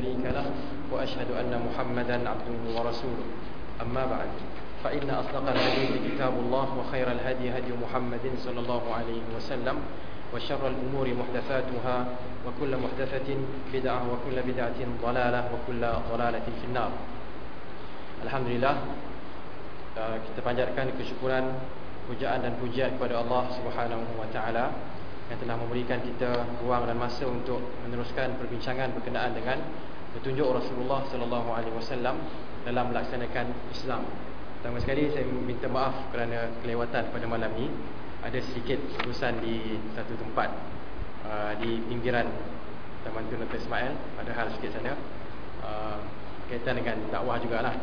شريك له وأشهد أن محمدا عبده ورسوله أما بعد فإن أصدق الحديث كتاب الله وخير الهدي هدي محمد صلى الله عليه وسلم وشر الأمور محدثاتها وكل محدثة بدعة وكل بدعة ضلالة وكل ضلالة في النار الحمد لله kita panjatkan kesyukuran pujaan dan pujian kepada Allah Subhanahu wa taala yang telah memberikan kita ruang dan masa untuk meneruskan perbincangan berkenaan dengan petunjuk Rasulullah sallallahu alaihi wasallam dalam melaksanakan Islam. Pertama sekali saya minta maaf kerana kelewatan pada malam ini. Ada sedikit urusan di satu tempat uh, di pinggiran Taman Tun Dr. Ismail padahal sikit sana uh, kaitan dengan dakwah jugalah.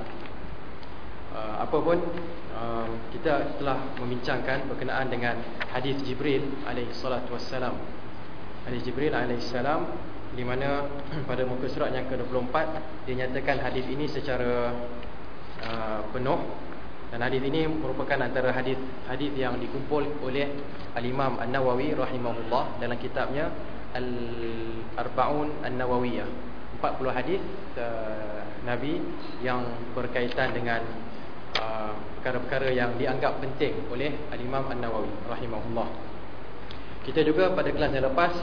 Uh, apa pun uh, kita telah membincangkan berkenaan dengan hadis Jibril alaihi salatu wassalam. Hadis Jibril alaihi salam di mana pada muka surat yang ke-24 dinyatakan hadis ini secara uh, penuh dan hadis ini merupakan antara hadis hadis yang dikumpul oleh Al-Imam An-Nawawi rahimahullah dalam kitabnya Al-Arba'un An-Nawawiyah. 40 hadis uh, Nabi yang berkaitan dengan Uh, perkara-perkara yang dianggap penting oleh Al-Imam An-Nawawi rahimahullah. Kita juga pada kelas yang lepas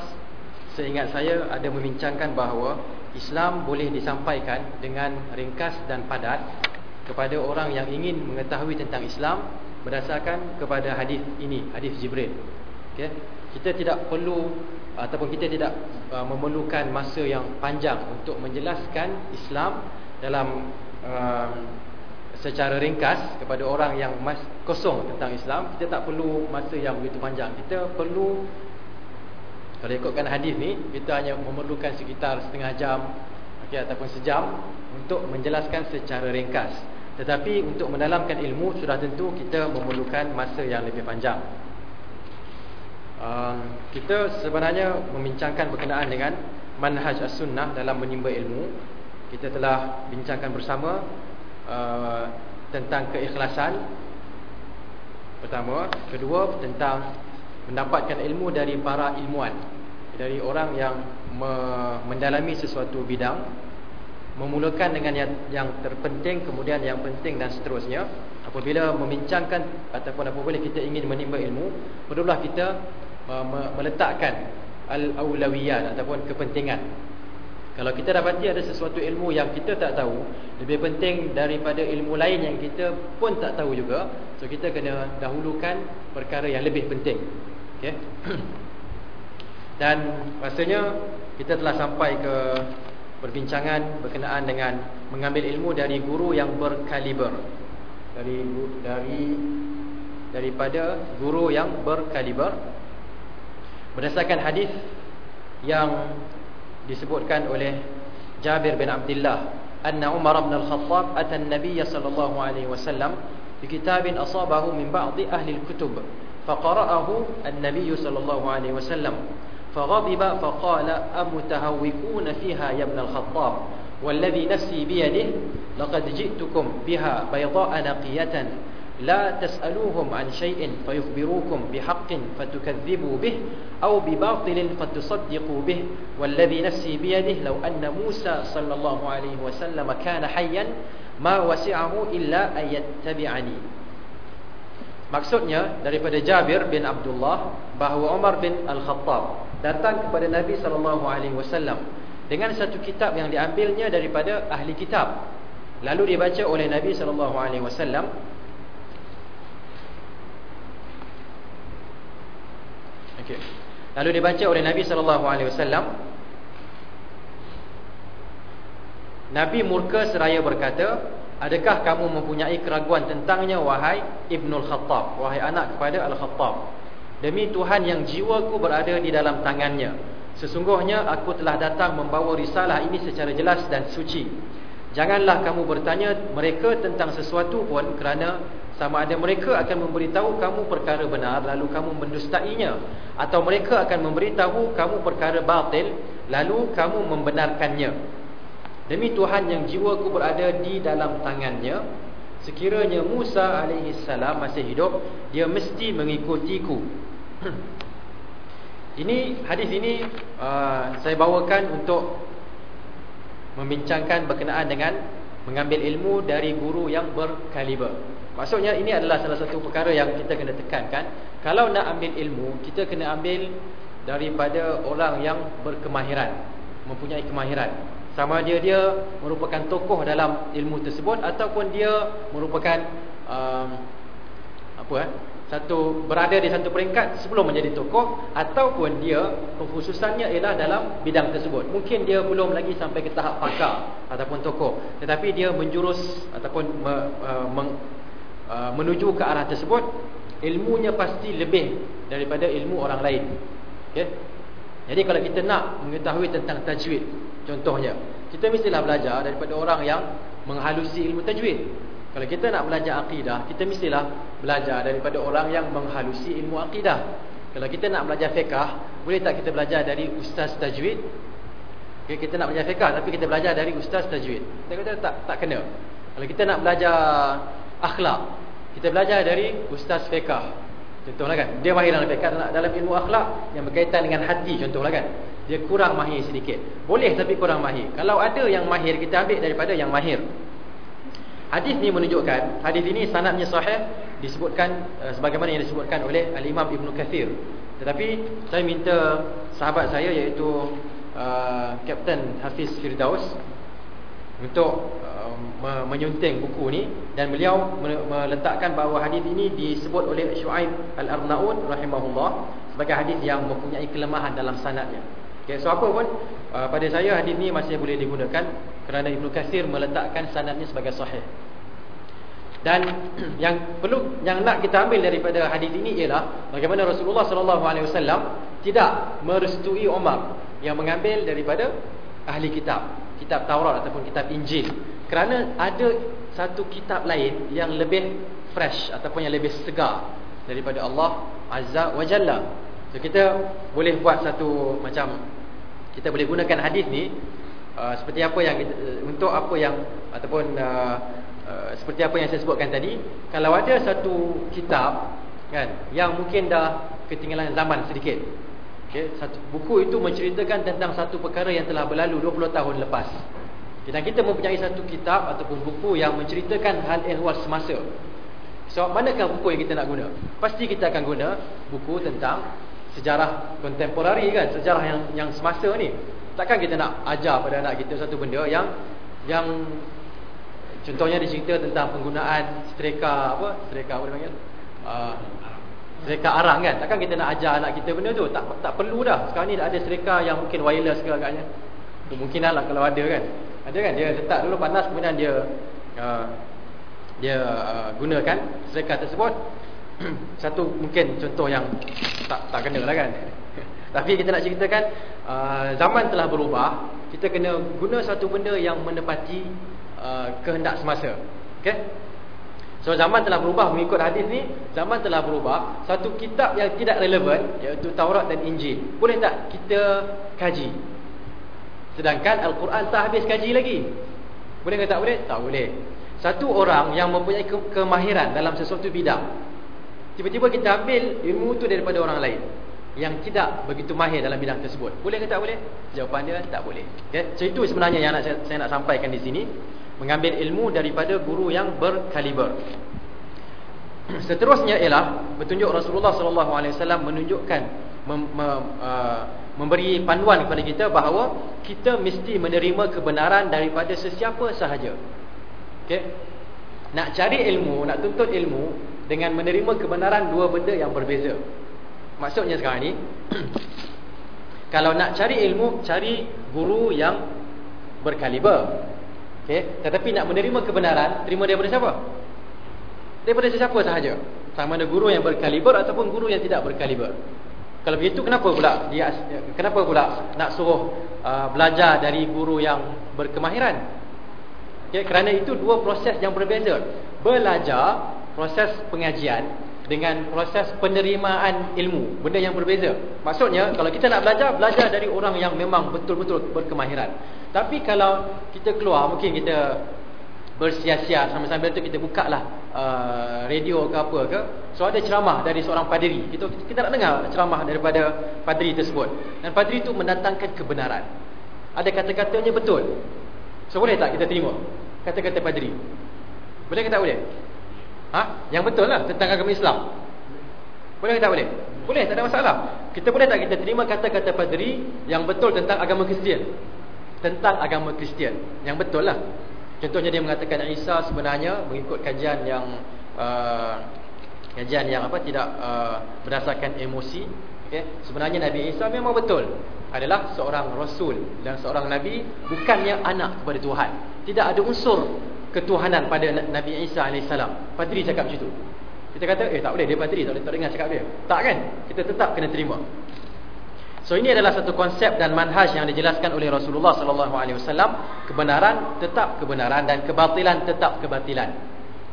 seingat saya ada membincangkan bahawa Islam boleh disampaikan dengan ringkas dan padat kepada orang yang ingin mengetahui tentang Islam berdasarkan kepada hadis ini, hadis Jibril. Okay? Kita tidak perlu ataupun kita tidak uh, memerlukan masa yang panjang untuk menjelaskan Islam dalam uh, secara ringkas kepada orang yang mas kosong tentang Islam kita tak perlu masa yang begitu panjang kita perlu kalau ikutkan hadis ni kita hanya memerlukan sekitar setengah jam okay, ataupun sejam untuk menjelaskan secara ringkas. Tetapi untuk mendalamkan ilmu sudah tentu kita memerlukan masa yang lebih panjang. Um, kita sebenarnya membincangkan berkenaan dengan manhaj as-sunnah dalam menimba ilmu. Kita telah bincangkan bersama Uh, tentang keikhlasan pertama kedua tentang mendapatkan ilmu dari para ilmuan. Dari orang yang me mendalami sesuatu bidang memulakan dengan yang, yang terpenting kemudian yang penting dan seterusnya. Apabila membincangkan ataupun apabila kita ingin menimba ilmu perlulah kita uh, meletakkan al-aulawiyat ataupun kepentingan. Kalau kita dapati ada sesuatu ilmu yang kita tak tahu Lebih penting daripada ilmu lain yang kita pun tak tahu juga So kita kena dahulukan perkara yang lebih penting okay? Dan rasanya kita telah sampai ke perbincangan berkenaan dengan Mengambil ilmu dari guru yang berkaliber. Dari dari Daripada guru yang berkaliber. Berdasarkan hadis yang disebutkan oleh Jabir bin Abdullah anna Umar bin Al-Khattab ata an-nabiy sallallahu alaihi wasallam bi kitabin asabahu min ba'd ahli al-kutub faqara'ahu an-nabiy sallallahu alaihi wasallam فغضب فقال أمتهوكون فيها يا ابن الخطاب؟ والذي نفسي بيده لقد جئتكم بها بيضاء نقية. لا تسألوهم عن شيء فيخبروكم بحق فتكذبوا به أو بباطل فتصدقوا به. والذي نفسي بيده لو أن موسى صلى الله عليه وسلم كان حيا ما وسعه إلا أن يتبعني. Maksudnya daripada Jabir bin Abdullah bahawa Umar bin Al-Khattab datang kepada Nabi sallallahu alaihi wasallam dengan satu kitab yang diambilnya daripada ahli kitab. Lalu dibaca oleh Nabi sallallahu alaihi wasallam Okey. Lalu dibaca oleh Nabi sallallahu alaihi wasallam Nabi murka seraya berkata, "Adakah kamu mempunyai keraguan tentangnya wahai Ibnul Khattab, wahai anak kepada Al-Khattab? Demi Tuhan yang jiwaku berada di dalam tangannya, sesungguhnya aku telah datang membawa risalah ini secara jelas dan suci. Janganlah kamu bertanya mereka tentang sesuatu pun kerana sama ada mereka akan memberitahu kamu perkara benar lalu kamu mendustainya atau mereka akan memberitahu kamu perkara batil lalu kamu membenarkannya demi Tuhan yang jiwaku berada di dalam tangannya sekiranya Musa salam masih hidup dia mesti mengikutiku ini hadis ini uh, saya bawakan untuk membincangkan berkenaan dengan mengambil ilmu dari guru yang berkaliber. Maksudnya ini adalah salah satu perkara yang kita kena tekankan. Kalau nak ambil ilmu, kita kena ambil daripada orang yang berkemahiran, mempunyai kemahiran. Sama dia dia merupakan tokoh dalam ilmu tersebut ataupun dia merupakan um, apa eh satu berada di satu peringkat sebelum menjadi tokoh ataupun dia kekhususannya ialah dalam bidang tersebut. Mungkin dia belum lagi sampai ke tahap pakar ataupun tokoh, tetapi dia menjurus ataupun me, uh, meng, uh, menuju ke arah tersebut, ilmunya pasti lebih daripada ilmu orang lain. Okey. Jadi kalau kita nak mengetahui tentang tajwid, contohnya, kita mestilah belajar daripada orang yang menghalusi ilmu tajwid. Kalau kita nak belajar akidah, kita mestilah belajar daripada orang yang menghalusi ilmu akidah. Kalau kita nak belajar fiqah, boleh tak kita belajar dari ustaz tajwid? Okay, kita nak belajar fiqah tapi kita belajar dari ustaz tajwid. Kita kata tak tak kena. Kalau kita nak belajar akhlak, kita belajar dari ustaz fiqah. Contohlah kan, dia mahir dalam fiqah dalam ilmu akhlak yang berkaitan dengan hati contohlah kan. Dia kurang mahir sedikit. Boleh tapi kurang mahir. Kalau ada yang mahir, kita ambil daripada yang mahir. Hadis ni menunjukkan hadis ini sanadnya sahih disebutkan uh, sebagaimana yang disebutkan oleh Al-Imam Ibn Kathir. Tetapi saya minta sahabat saya iaitu uh, Kapten Hafiz Firdaus untuk uh, menyunting buku ni dan beliau meletakkan bahawa hadis ini disebut oleh Shu'aib Al-Arnaud rahimahullah sebagai hadis yang mempunyai kelemahan dalam sanadnya. Okay, so apa pun uh, pada saya hadis ni masih boleh digunakan kerana Ibnu Katsir meletakkan sanadnya sebagai sahih. Dan yang perlu yang nak kita ambil daripada hadis ini ialah bagaimana Rasulullah sallallahu alaihi wasallam tidak merestui Umar yang mengambil daripada ahli kitab, kitab Taurat ataupun kitab Injil. Kerana ada satu kitab lain yang lebih fresh ataupun yang lebih segar daripada Allah Azza wa Jalla. So kita boleh buat satu macam kita boleh gunakan hadis ni uh, seperti apa yang kita, uh, untuk apa yang ataupun uh, Uh, seperti apa yang saya sebutkan tadi kalau ada satu kitab kan yang mungkin dah ketinggalan zaman sedikit okey satu buku itu menceritakan tentang satu perkara yang telah berlalu 20 tahun lepas. Dan kita mempunyai satu kitab ataupun buku yang menceritakan hal ehwal semasa. So manakah buku yang kita nak guna? Pasti kita akan guna buku tentang sejarah kontemporari kan? Sejarah yang yang semasa ni. Takkan kita nak ajar pada anak kita satu benda yang yang Contohnya dia cerita tentang penggunaan setrika apa? Setrika apa dipanggil? Uh, setrika arang kan. Takkan kita nak ajar anak kita benda tu? Tak tak perlu dah. Sekarang ni dah ada setrika yang mungkin wireless ke agaknya. Kemungkinan lah kalau ada kan. Ada kan dia letak dulu panas kemudian dia uh, dia uh, gunakan setrika tersebut. Satu mungkin contoh yang tak tak kena lah kan. Tapi kita nak ceritakan uh, zaman telah berubah. Kita kena guna satu benda yang menepati Uh, kehendak semasa. Okey. So zaman telah berubah mengikut hadis ni, zaman telah berubah. Satu kitab yang tidak relevan iaitu Taurat dan Injil. Boleh tak kita kaji? Sedangkan Al-Quran tak habis kaji lagi. Boleh ke tak boleh? Tak boleh. Satu orang yang mempunyai ke kemahiran dalam sesuatu bidang. Tiba-tiba kita ambil ilmu tu daripada orang lain yang tidak begitu mahir dalam bidang tersebut. Boleh ke tak boleh? Jawapan dia tak boleh. Okay? So itu sebenarnya yang nak saya, saya nak sampaikan di sini mengambil ilmu daripada guru yang berkaliber. Seterusnya ialah petunjuk Rasulullah sallallahu alaihi wasallam menunjukkan mem, me, uh, memberi panduan kepada kita bahawa kita mesti menerima kebenaran daripada sesiapa sahaja. Okey. Nak cari ilmu, nak tuntut ilmu dengan menerima kebenaran dua benda yang berbeza. Maksudnya sekarang ni kalau nak cari ilmu, cari guru yang berkaliber. Okay. Tetapi nak menerima kebenaran, terima daripada siapa? Daripada sesiapa sahaja. Sama ada guru yang berkaliber ataupun guru yang tidak berkaliber. Kalau begitu kenapa pula dia kenapa pula nak suruh uh, belajar dari guru yang berkemahiran? Okay. Kerana itu dua proses yang berbeza. Belajar proses pengajian dengan proses penerimaan ilmu benda yang berbeza. Maksudnya kalau kita nak belajar belajar dari orang yang memang betul-betul berkemahiran. Tapi kalau kita keluar mungkin kita bersia-sia sambil-sambil tu kita buka lah uh, radio ke apa ke so ada ceramah dari seorang padri kita, kita nak dengar ceramah daripada padri tersebut. Dan padri itu mendatangkan kebenaran. Ada kata-katanya betul. So boleh tak kita terima kata-kata padri? Boleh ke tak boleh? Ha? Yang betul lah tentang agama Islam. Boleh tak boleh? Boleh, tak ada masalah. Kita boleh tak kita terima kata-kata padri yang betul tentang agama Kristian? Tentang agama Kristian. Yang betul lah. Contohnya dia mengatakan Isa sebenarnya mengikut kajian yang uh, kajian yang apa tidak uh, berdasarkan emosi. Okay? Sebenarnya Nabi Isa memang betul adalah seorang rasul dan seorang nabi bukannya anak kepada Tuhan. Tidak ada unsur ketuhanan pada Nabi Isa alaihissalam. Padri cakap macam itu. Kita kata, eh tak boleh, dia padri, tak boleh tak dengar cakap dia. Tak kan? Kita tetap kena terima. So ini adalah satu konsep dan manhaj yang dijelaskan oleh Rasulullah wasallam, kebenaran tetap kebenaran dan kebatilan tetap kebatilan.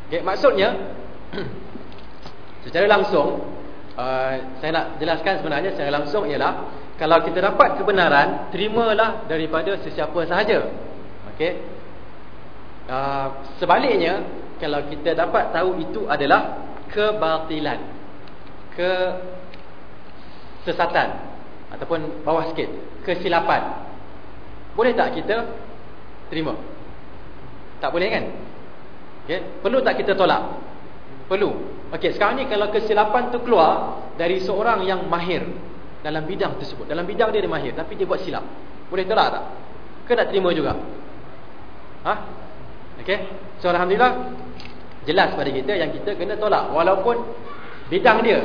Okay, maksudnya secara langsung uh, saya nak jelaskan sebenarnya secara langsung ialah kalau kita dapat kebenaran, terimalah daripada sesiapa sahaja. Okey. Uh, sebaliknya, kalau kita dapat tahu itu adalah kebatilan kesesatan ataupun bawah sikit kesilapan. Boleh tak kita terima? Tak boleh kan? Okey perlu tak kita tolak? Perlu. Okey sekarang ni kalau kesilapan tu keluar dari seorang yang mahir dalam bidang tersebut. Dalam bidang dia dia mahir tapi dia buat silap. Boleh tolak tak? Ke nak terima juga? Ha okey? So alhamdulillah jelas pada kita yang kita kena tolak. Walaupun bidang dia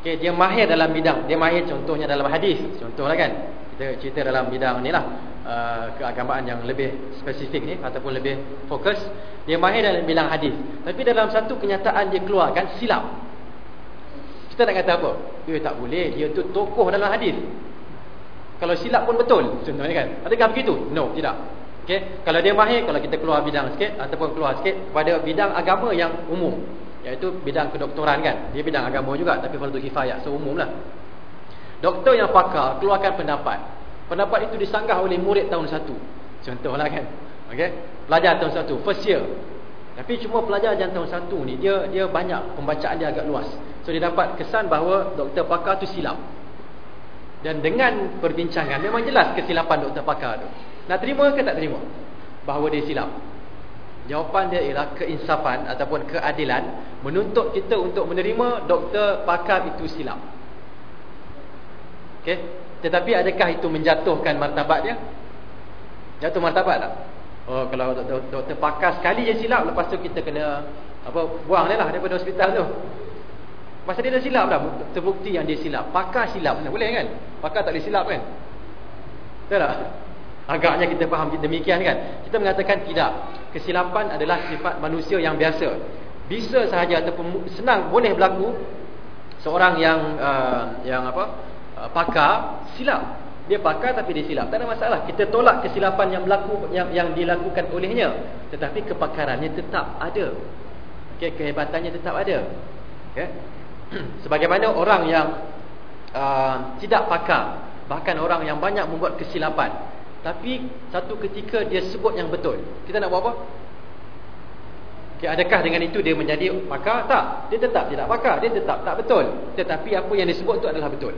okey dia mahir dalam bidang. Dia mahir contohnya dalam hadis. Contohlah kan kita cerita dalam bidang inilah uh, keagamaan yang lebih spesifik ni ataupun lebih fokus. Dia mahir dalam bidang hadis. Tapi dalam satu kenyataan dia keluarkan silap. Kita nak kata apa? Dia tak boleh. Dia tu tokoh dalam hadis. Kalau silap pun betul contohnya kan. Adakah begitu? No tidak Okey, kalau dia mahir kalau kita keluar bidang sikit ataupun keluar sikit pada bidang agama yang umum, iaitu bidang kedoktoran kan. Dia bidang agama juga tapi fardu kifayah, so umumlah. Doktor yang pakar keluarkan pendapat. Pendapat itu disanggah oleh murid tahun 1. Contohlah kan. Okey, pelajar tahun 1, first year. Tapi cuma pelajar yang tahun 1 ni dia dia banyak pembacaan dia agak luas. So dia dapat kesan bahawa doktor pakar tu silap. Dan dengan perbincangan memang jelas kesilapan doktor pakar tu. Nak terima ke tak terima? Bahawa dia silap. Jawapan dia ialah keinsafan ataupun keadilan menuntut kita untuk menerima doktor pakar itu silap. Okey. Tetapi adakah itu menjatuhkan martabat dia? Jatuh martabat tak? Oh kalau doktor, doktor pakar sekali je silap lepas tu kita kena apa buang dia lah daripada hospital tu. Masa dia dah silap dah terbukti yang dia silap. Pakar silap mana boleh kan? Pakar tak boleh silap kan? Betul tak? Agaknya kita faham demikian kan? Kita mengatakan tidak. Kesilapan adalah sifat manusia yang biasa. Bisa sahaja ataupun senang boleh berlaku Seorang yang uh, yang apa? Uh, pakar silap. Dia pakar tapi dia silap. Tak ada masalah. Kita tolak kesilapan yang berlaku yang, yang dilakukan olehnya. Tetapi kepakarannya tetap ada. Okay, Kehebatannya tetap ada. Okay. Sebagaimana orang yang uh, tidak pakar Bahkan orang yang banyak membuat kesilapan tapi satu ketika dia sebut yang betul. Kita nak buat apa? Okay, adakah dengan itu dia menjadi pakar? Tak. Dia tetap tidak pakar. Dia tetap tak betul. Tetapi apa yang disebut itu adalah betul.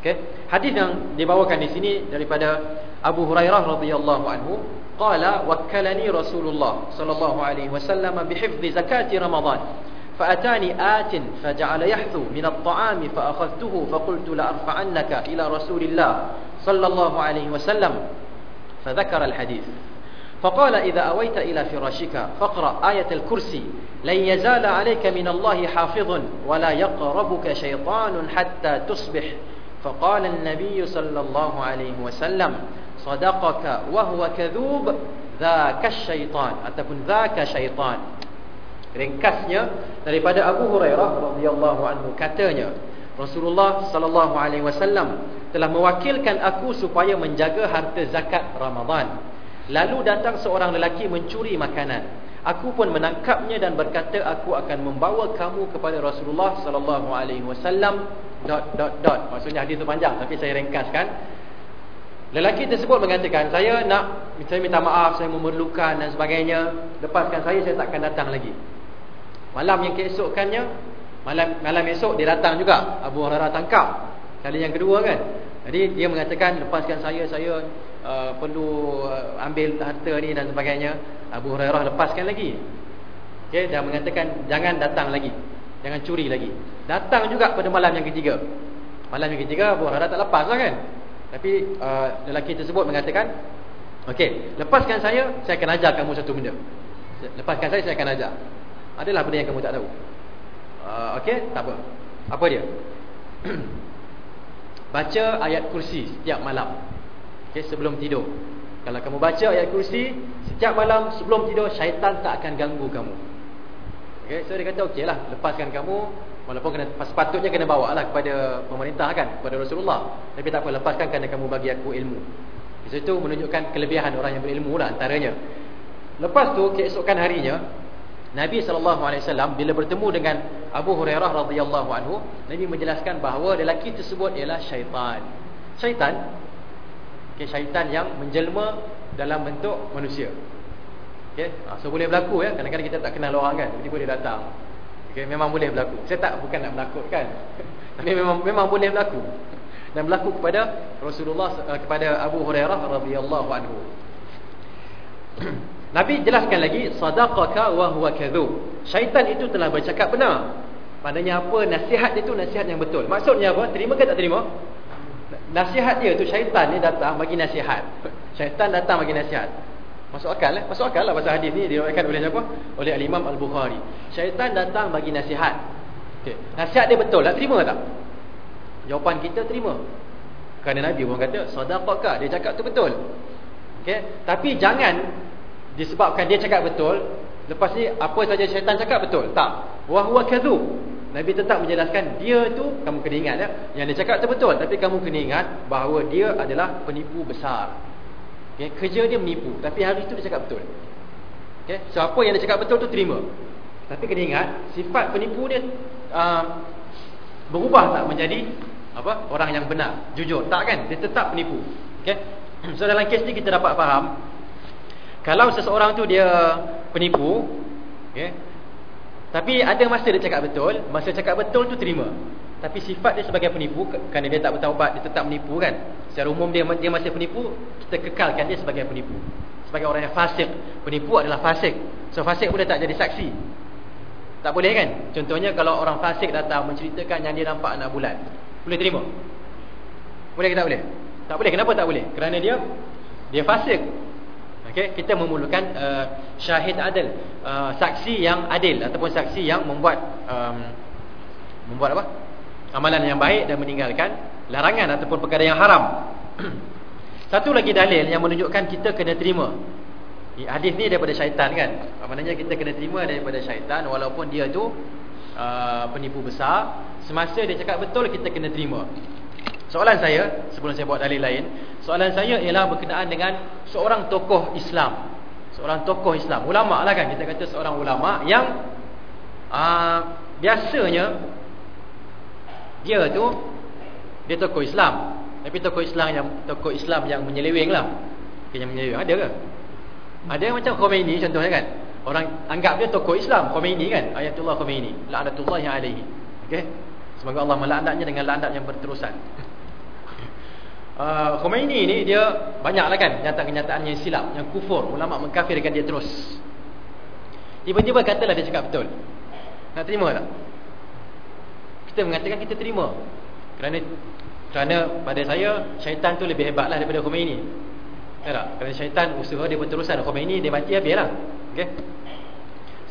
Okay. Hadis yang dibawakan di sini daripada Abu Hurairah radhiyallahu anhu, qala wakkalani Rasulullah sallallahu alaihi wasallam bihifdhi zakati Ramadan. فأتاني آت فجعل يحثو من الطعام فأخذته فقلت لأرفعنك إلى رسول الله صلى الله عليه وسلم فذكر الحديث. فقال إذا أويت إلى فراشك فاقرأ آية الكرسي لن يزال عليك من الله حافظ ولا يقربك شيطان حتى تصبح. فقال النبي صلى الله عليه وسلم صدقك وهو كذوب ذاك الشيطان. ataupun ذاك شيطان. Ringkasnya daripada Abu Hurairah radhiyallahu anhu katanya Rasulullah sallallahu alaihi wasallam telah mewakilkan aku supaya menjaga harta zakat Ramadan. Lalu datang seorang lelaki mencuri makanan. Aku pun menangkapnya dan berkata aku akan membawa kamu kepada Rasulullah sallallahu alaihi wasallam dot dot dot. Maksudnya hadis itu panjang tapi saya ringkaskan. Lelaki tersebut mengatakan, saya nak saya minta maaf, saya memerlukan dan sebagainya. Lepaskan saya, saya takkan datang lagi. Malam yang keesokannya, Malam malam esok dia datang juga Abu Hurairah tangkap Kali yang kedua kan Jadi dia mengatakan lepaskan saya saya uh, perlu uh, ambil harta ni dan sebagainya. Abu Hurairah lepaskan lagi. Okey dan mengatakan jangan datang lagi. Jangan curi lagi. Datang juga pada malam yang ketiga. Malam yang ketiga Abu Hurairah tak lepas lah kan. Tapi uh, lelaki tersebut mengatakan Okey, lepaskan saya, saya akan ajar kamu satu benda. Lepaskan saya, saya akan ajar. Adalah benda yang kamu tak tahu. Uh, Okey, tak apa. Apa dia? baca ayat kursi setiap malam. Okey, sebelum tidur. Kalau kamu baca ayat kursi setiap malam sebelum tidur, syaitan tak akan ganggu kamu. Okey, so dia kata okeylah, lepaskan kamu walaupun kena sepatutnya kena bawa lah kepada pemerintah kan, kepada Rasulullah. Tapi tak apa, lepaskan kerana kamu bagi aku ilmu. Di situ menunjukkan kelebihan orang yang berilmu lah antaranya. Lepas tu keesokan harinya Nabi SAW bila bertemu dengan Abu Hurairah radhiyallahu anhu, Nabi menjelaskan bahawa lelaki tersebut ialah syaitan. Syaitan okay, syaitan yang menjelma dalam bentuk manusia. Okey, ha, so boleh berlaku ya. Kadang-kadang kita tak kenal orang kan, tiba-tiba dia datang. Okey, memang boleh berlaku. Saya tak bukan nak menakutkan. Tapi memang memang boleh berlaku dan berlaku kepada Rasulullah uh, kepada Abu Hurairah radhiyallahu anhu. Nabi jelaskan lagi sadaqaka wa huwa kadzub. Syaitan itu telah bercakap benar. Maknanya apa? Nasihat itu nasihat yang betul. Maksudnya apa? Terima ke tak terima? Nasihat dia tu syaitan ni datang bagi nasihat. Syaitan datang bagi nasihat. Masuk akal eh? Masuk akal lah pasal hadis ni diriwayatkan oleh siapa? Oleh Al-Imam Al-Bukhari. Syaitan datang bagi nasihat. Okey. Nasihat dia betul, tak terima tak? Jawapan kita terima. Kerana Nabi pun kata, sadaqaka, dia cakap tu betul. Okey, tapi jangan disebabkan dia cakap betul, lepas ni apa saja syaitan cakap betul. Tak. Wa huwa kadzub. Nabi tetap menjelaskan dia tu kamu kena ingat ya, yang dia cakap tu betul, tapi kamu kena ingat bahawa dia adalah penipu besar. Okey, kerja dia menipu, tapi hari itu dia cakap betul. Okey, so apa yang dia cakap betul tu terima. Tapi kena ingat, sifat penipu dia uh, berubah tak menjadi apa orang yang benar jujur tak kan dia tetap penipu okey so dalam kes ni kita dapat faham kalau seseorang tu dia penipu okey tapi ada masa dia cakap betul masa cakap betul tu terima tapi sifat dia sebagai penipu kerana dia tak bertaubat dia tetap menipu kan secara umum dia dia masih penipu kita kekalkan dia sebagai penipu sebagai orang yang fasik penipu adalah fasik so fasik boleh tak jadi saksi tak boleh kan contohnya kalau orang fasik datang menceritakan yang dia nampak anak bulan boleh terima? Boleh ke tak boleh? Tak boleh. Kenapa tak boleh? Kerana dia dia fasik. Okey, kita memerlukan uh, syahid adil, uh, saksi yang adil ataupun saksi yang membuat um, membuat apa? Amalan yang baik dan meninggalkan larangan ataupun perkara yang haram. Satu lagi dalil yang menunjukkan kita kena terima. Hadis ni daripada syaitan kan? Maknanya kita kena terima daripada syaitan walaupun dia tu uh, penipu besar Semasa dia cakap betul kita kena terima. Soalan saya sebelum saya buat dalil lain, soalan saya ialah berkenaan dengan seorang tokoh Islam. Seorang tokoh Islam, ulama lah kan kita kata seorang ulama yang uh, biasanya dia tu dia tokoh Islam. Tapi tokoh Islam yang tokoh Islam yang menyeleweng lah. Yang menyeleweng ada ke? Ada macam Khomeini contohnya kan. Orang anggap dia tokoh Islam, Khomeini kan, Ayatullah Khomeini, laknatullah yang alaihi. Okey. Semoga Allah melaknatnya dengan laknat yang berterusan. Uh, Khomeini ni dia banyaklah kan kenyataan-kenyataan yang silap, yang kufur, ulama mengkafirkan dia terus. Tiba-tiba katalah dia cakap betul. Nak terima tak? Kita mengatakan kita terima. Kerana kerana pada saya syaitan tu lebih hebatlah daripada Khomeini. Tak? Kerana syaitan usaha dia berterusan Khomeini dia mati habislah. Okey.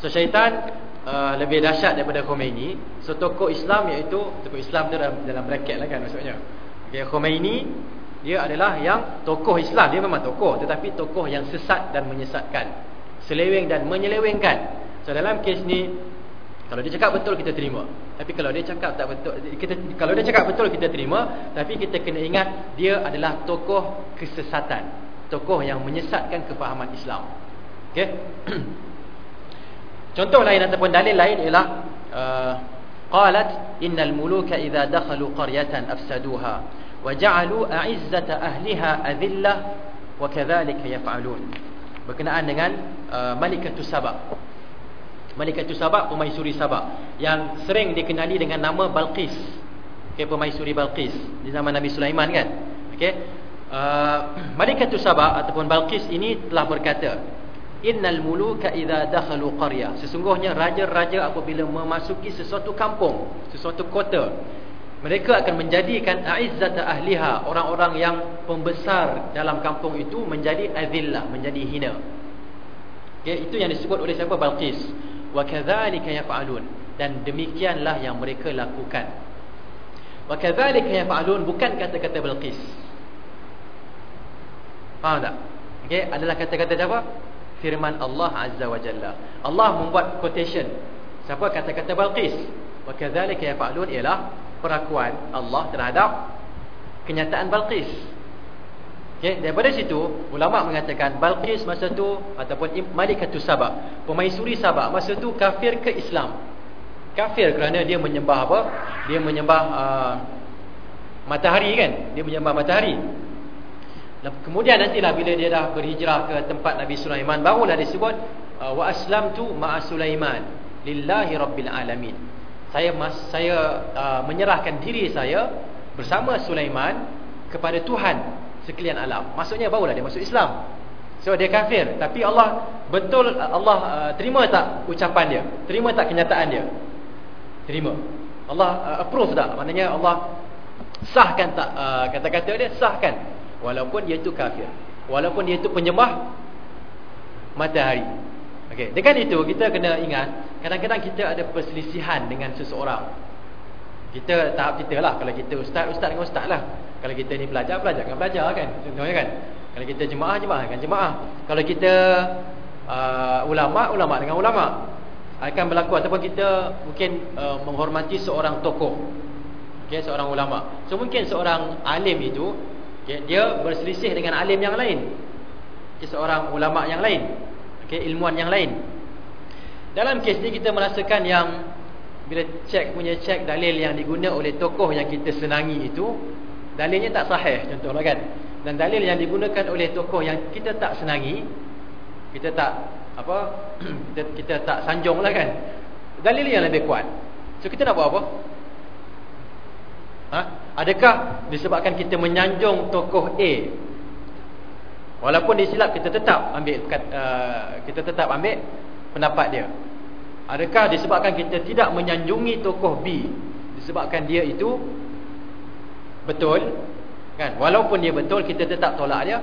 So syaitan uh, lebih dahsyat daripada Khomeini. So tokoh Islam iaitu tokoh Islam tu dalam, dalam bracket lah kan maksudnya. Okay, Khomeini dia adalah yang tokoh Islam dia memang tokoh tetapi tokoh yang sesat dan menyesatkan. Seleweng dan menyelewengkan. So dalam kes ni kalau dia cakap betul kita terima. Tapi kalau dia cakap tak betul kita kalau dia cakap betul kita terima tapi kita kena ingat dia adalah tokoh kesesatan. Tokoh yang menyesatkan kefahaman Islam. Okey. Contoh lain ataupun dalil lain ialah uh, qalat innal muluka idza dakhalu qaryatan afsaduha wa ja'alu a'izzata ahliha wa kadzalika yaf'alun. Berkenaan dengan uh, Malikatus Saba. Malikatus Saba pemaisuri Saba yang sering dikenali dengan nama Balqis. Okay, pemaisuri Balqis di zaman Nabi Sulaiman kan. Okey. Uh, Malikatu Sabah ataupun Balqis ini telah berkata, "Innal muluka idza dakhalu qaryah." Sesungguhnya raja-raja apabila memasuki sesuatu kampung, sesuatu kota, mereka akan menjadikan aizzata ahliha, orang-orang yang pembesar dalam kampung itu menjadi azillah, menjadi hina. Okay, itu yang disebut oleh siapa Balqis. Wa kadzalika yaf'alun dan demikianlah yang mereka lakukan. Wa kadzalika yaf'alun bukan kata-kata Balqis. Faham tak? Okey, adalah kata-kata siapa? Firman Allah Azza wa Jalla. Allah membuat quotation. Siapa kata-kata Balqis? Wa kadzalika yaf'alun ialah perakuan Allah terhadap kenyataan Balqis. Okey, daripada situ ulama mengatakan Balqis masa tu ataupun Malikatus Sabah, pemaisuri Sabah masa tu kafir ke Islam. Kafir kerana dia menyembah apa? Dia menyembah uh, matahari kan? Dia menyembah matahari. Kemudian nantilah bila dia dah berhijrah ke tempat Nabi Sulaiman barulah disebut uh, wa aslamtu ma'a Sulaiman lillahi rabbil alamin. Saya mas, saya uh, menyerahkan diri saya bersama Sulaiman kepada Tuhan sekalian alam. Maksudnya barulah dia masuk Islam. So dia kafir tapi Allah betul Allah uh, terima tak ucapan dia? Terima tak kenyataan dia? Terima. Allah uh, approve tak? Maknanya Allah sahkan tak uh, kata-kata dia sahkan walaupun dia itu kafir walaupun dia itu penyembah matahari okey dengan itu kita kena ingat kadang-kadang kita ada perselisihan dengan seseorang. Kita tahap kita lah kalau kita ustaz ustaz dengan ustaz lah. Kalau kita ni pelajar pelajar dengan pelajar kan contohnya kan. Kalau kita jemaah jemaah dengan jemaah. Kalau kita uh, ulama ulama dengan ulama. Akan berlaku ataupun kita mungkin uh, menghormati seorang tokoh. Okey seorang ulama. So mungkin seorang alim itu okay, dia berselisih dengan alim yang lain. Okay, seorang ulama yang lain okay, ilmuwan yang lain. Dalam kes ni kita merasakan yang bila cek punya cek dalil yang diguna oleh tokoh yang kita senangi itu dalilnya tak sahih contohlah kan. Dan dalil yang digunakan oleh tokoh yang kita tak senangi kita tak apa kita, kita tak sanjung lah kan. Dalil yang lebih kuat. So kita nak buat apa? Ha? Adakah disebabkan kita menyanjung tokoh A Walaupun dia silap kita tetap ambil uh, kita tetap ambil pendapat dia. Adakah disebabkan kita tidak menyanjungi tokoh B disebabkan dia itu betul kan walaupun dia betul kita tetap tolak dia.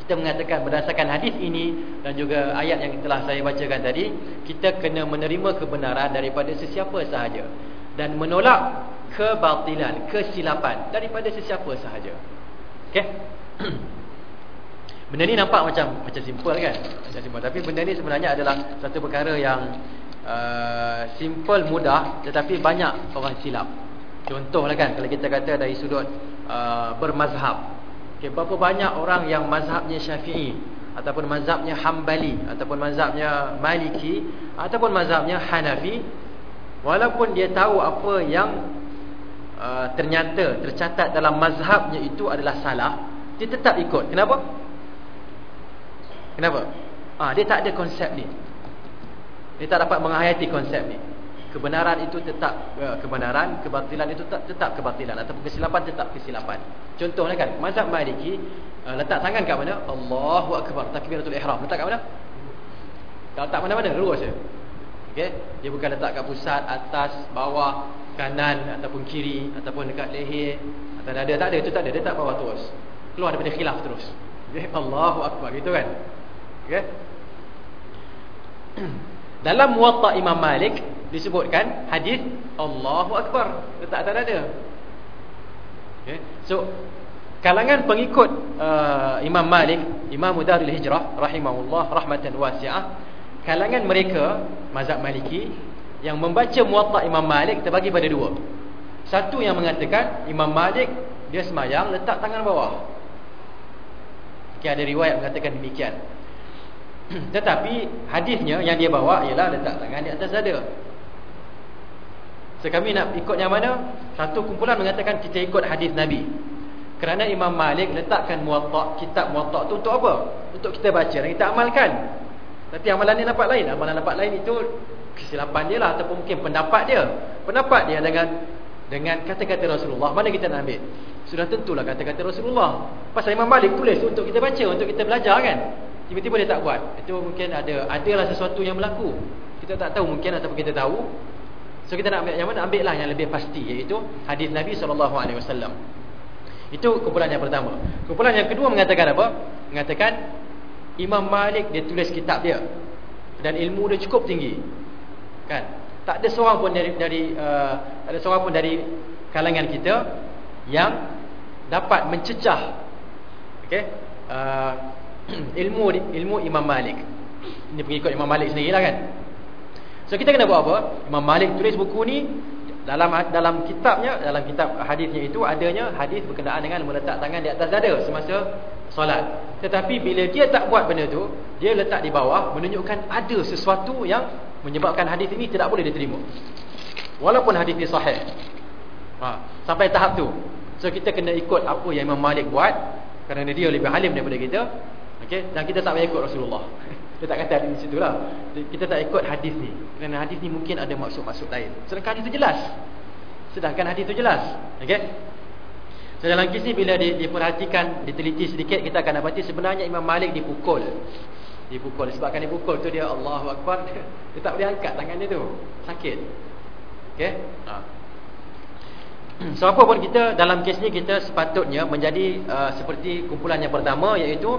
Kita mengatakan berdasarkan hadis ini dan juga ayat yang telah saya bacakan tadi, kita kena menerima kebenaran daripada sesiapa sahaja dan menolak kebatilan, kesilapan daripada sesiapa sahaja. Okey. benda ni nampak macam macam simple kan? Macam simple tapi benda ni sebenarnya adalah satu perkara yang uh, simple mudah tetapi banyak orang silap. Contohlah kan kalau kita kata dari sudut uh, bermazhab. Okey, berapa banyak orang yang mazhabnya Syafi'i ataupun mazhabnya Hambali ataupun mazhabnya Maliki ataupun mazhabnya Hanafi walaupun dia tahu apa yang Uh, ternyata tercatat dalam mazhabnya itu adalah salah dia tetap ikut kenapa kenapa? Ah dia tak ada konsep ni. Dia tak dapat menghayati konsep ni. Kebenaran itu tetap uh, kebenaran kebatilan itu tetap, tetap kebatilan ataupun kesilapan tetap kesilapan. Contohnya kan mazhab maliki uh, letak tangan kat mana? Allahu akbar takbiratul ihram. Letak kat mana? Tak mana-mana lurus je. Okey? Dia bukan letak kat pusat atas bawah kanan ataupun kiri ataupun dekat leher atau dada. Tak ada itu tak ada. Dia tak bawah terus. Keluar daripada khilaf terus. Okay. Allahu akbar gitu kan okey dalam muwatta Imam Malik disebutkan hadis Allahu akbar letak atas dada okey so kalangan pengikut uh, Imam Malik Imam Darul Hijrah rahimahullah rahmatan wasi'ah kalangan mereka mazhab Maliki yang membaca muwatta Imam Malik terbagi pada dua. Satu yang mengatakan Imam Malik dia semayang letak tangan bawah. Okay, ada riwayat mengatakan demikian. Tetapi hadisnya yang dia bawa ialah letak tangan di atas dada. So kami nak ikut yang mana? Satu kumpulan mengatakan kita ikut hadis Nabi. Kerana Imam Malik letakkan muwatta, kitab muwatta tu untuk apa? Untuk kita baca dan kita amalkan. Tapi amalan ni nampak lain. Amalan nampak lain itu kesilapan dia lah ataupun mungkin pendapat dia pendapat dia dengan dengan kata-kata Rasulullah mana kita nak ambil Sudah tentulah kata-kata Rasulullah. Pasal Imam Malik tulis untuk kita baca, untuk kita belajar kan. Tiba-tiba dia tak buat. Itu mungkin ada adalah sesuatu yang berlaku. Kita tak tahu mungkin ataupun kita tahu. So kita nak ambil yang mana? Ambillah yang lebih pasti iaitu hadis Nabi SAW. Itu kumpulan yang pertama. Kumpulan yang kedua mengatakan apa? Mengatakan Imam Malik dia tulis kitab dia dan ilmu dia cukup tinggi. Kan? Tak ada seorang pun dari dari uh, tak ada seorang pun dari kalangan kita yang dapat mencecah okey uh, ilmu ilmu Imam Malik. Ini pengikut Imam Malik sendirilah kan? So kita kena buat apa? Imam Malik tulis buku ni dalam dalam kitabnya dalam kitab hadisnya itu adanya hadis berkenaan dengan meletak tangan di atas dada semasa solat. Tetapi bila dia tak buat benda tu dia letak di bawah menunjukkan ada sesuatu yang menyebabkan hadis ini tidak boleh diterima. Walaupun hadis ini sahih. Ha, sampai tahap tu. So kita kena ikut apa yang Imam Malik buat kerana dia lebih alim daripada kita. Okey, dan kita tak payah ikut Rasulullah. Dia tak kata di situ lah. Kita tak ikut hadis ni. Kerana hadis ni mungkin ada maksud-maksud lain. Sedangkan hadis tu jelas. Sedangkan hadis tu jelas. Okey. So dalam kes ni bila di, diperhatikan, diteliti sedikit kita akan dapati sebenarnya Imam Malik dipukul. Dipukul sebabkan dipukul tu dia Allahu Akbar dia tak boleh angkat tangan dia tu. Sakit. Okey? Ha. So apa pun kita dalam kes ni kita sepatutnya menjadi uh, seperti kumpulan yang pertama iaitu